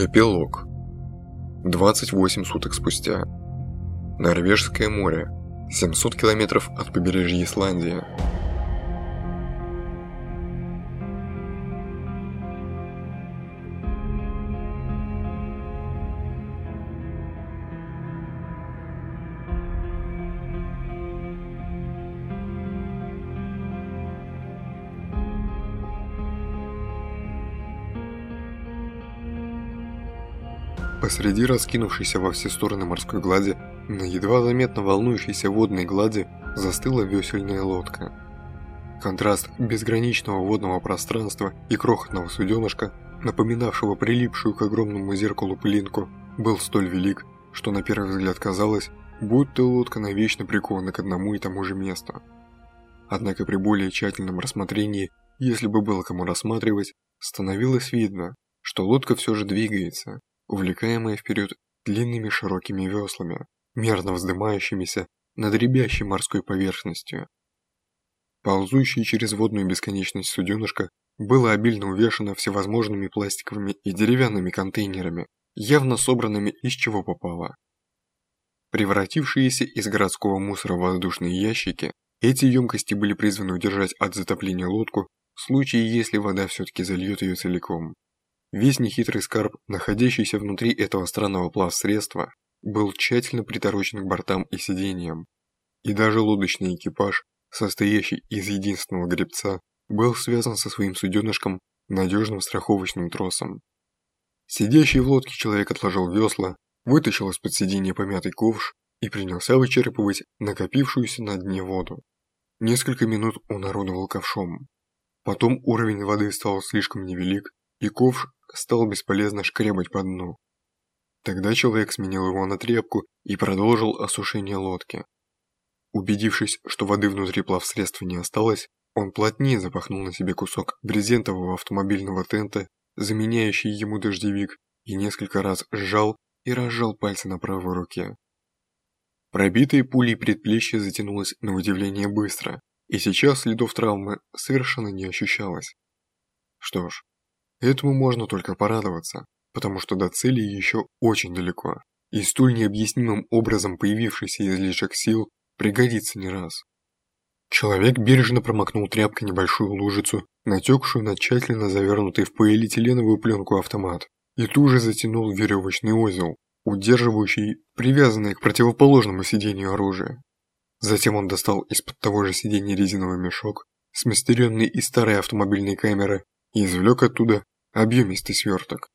Эпилог. 28 суток спустя. Норвежское море. 700 километров от побережья Исландии. Посреди раскинувшейся во все стороны морской глади, на едва заметно волнующейся водной глади, застыла весельная лодка. Контраст безграничного водного пространства и крохотного суденышка, напоминавшего прилипшую к огромному зеркалу пылинку, был столь велик, что на первый взгляд казалось, будто лодка навечно прикована к одному и тому же месту. Однако при более тщательном рассмотрении, если бы было кому рассматривать, становилось видно, что лодка все же двигается, увлекаемая вперед длинными широкими веслами, мерно вздымающимися над рябящей морской поверхностью. Ползущее через водную бесконечность суденышко было обильно увешано всевозможными пластиковыми и деревянными контейнерами, явно собранными из чего попало. Превратившиеся из городского мусора в воздушные ящики, эти емкости были призваны удержать от затопления лодку в случае, если вода все-таки зальет ее целиком. Весь нехитрый скарб, находящийся внутри этого странного плавсредства, был тщательно приторочен к бортам и сиденьям. И даже лодочный экипаж, состоящий из единственного гребца, был связан со своим суденышком надежным страховочным тросом. Сидящий в лодке человек отложил весла, вытащил из-под сиденья помятый ковш и принялся вычерпывать накопившуюся на дне воду. Несколько минут он орудовал ковшом. Потом уровень воды стал слишком невелик, и ковш стал бесполезно шкрябать по дну. Тогда человек сменил его на тряпку и продолжил осушение лодки. Убедившись, что воды внутри плавсредства не осталось, он плотнее запахнул на себе кусок брезентового автомобильного тента, заменяющий ему дождевик, и несколько раз сжал и разжал пальцы на правой руке. Пробитые пулей предплечье затянулось на удивление быстро, и сейчас следов травмы совершенно не ощущалось. Что ж, Этому можно только порадоваться, потому что до цели еще очень далеко, и столь необъяснимым образом появившийся излишек сил пригодится не раз. Человек бережно промокнул тряпкой небольшую лужицу, натекшую на тщательно завернутый в полиэтиленовую пленку автомат, и тут же затянул веревочный узел, удерживающий привязанное к противоположному сиденью оружие. Затем он достал из-под того же сиденья резиновый мешок, смастеренный из старой автомобильной камеры, и извлек оттуда объемистый сверток.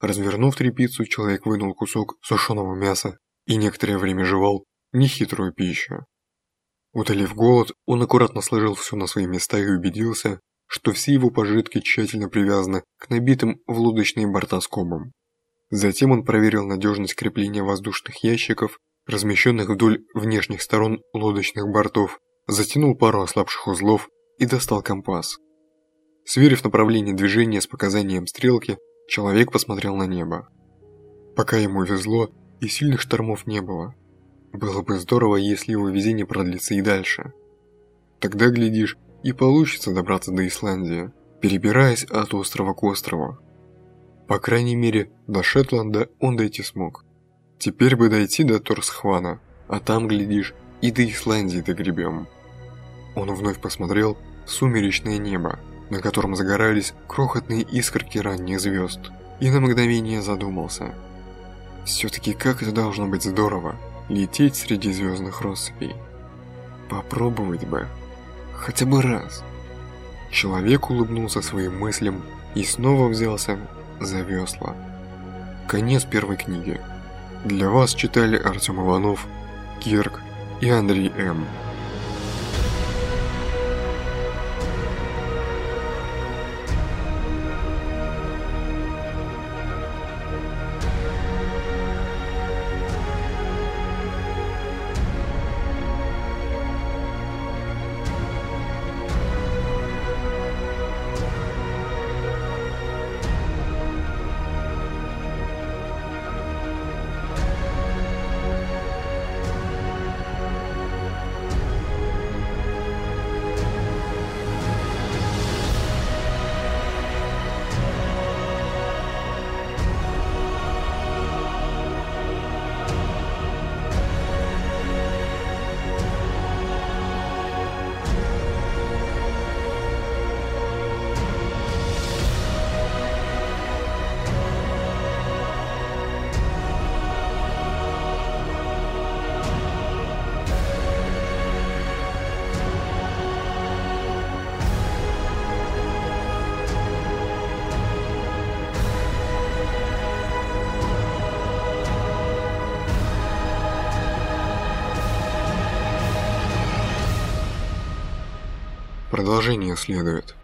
Развернув трепицу, человек вынул кусок сушеного мяса и некоторое время жевал нехитрую пищу. Утолив голод, он аккуратно сложил все на свои места и убедился, что все его пожитки тщательно привязаны к набитым в лодочные борта скобам. Затем он проверил надежность крепления воздушных ящиков, размещенных вдоль внешних сторон лодочных бортов, затянул пару ослабших узлов и достал компас. Сверив направление движения с показанием стрелки, человек посмотрел на небо. Пока ему везло, и сильных штормов не было. Было бы здорово, если его везение продлится и дальше. Тогда, глядишь, и получится добраться до Исландии, перебираясь от острова к острову. По крайней мере, до Шетланда он дойти смог. Теперь бы дойти до Торсхвана, а там, глядишь, и до Исландии догребем. Он вновь посмотрел в сумеречное небо, на котором загорались крохотные искорки ранних звезд, и на мгновение задумался. Все-таки как это должно быть здорово, лететь среди звездных россыпей. Попробовать бы. Хотя бы раз. Человек улыбнулся своим мыслям и снова взялся за весла. Конец первой книги. Для вас читали Артем Иванов, Кирк и Андрей М. Продолжение следует.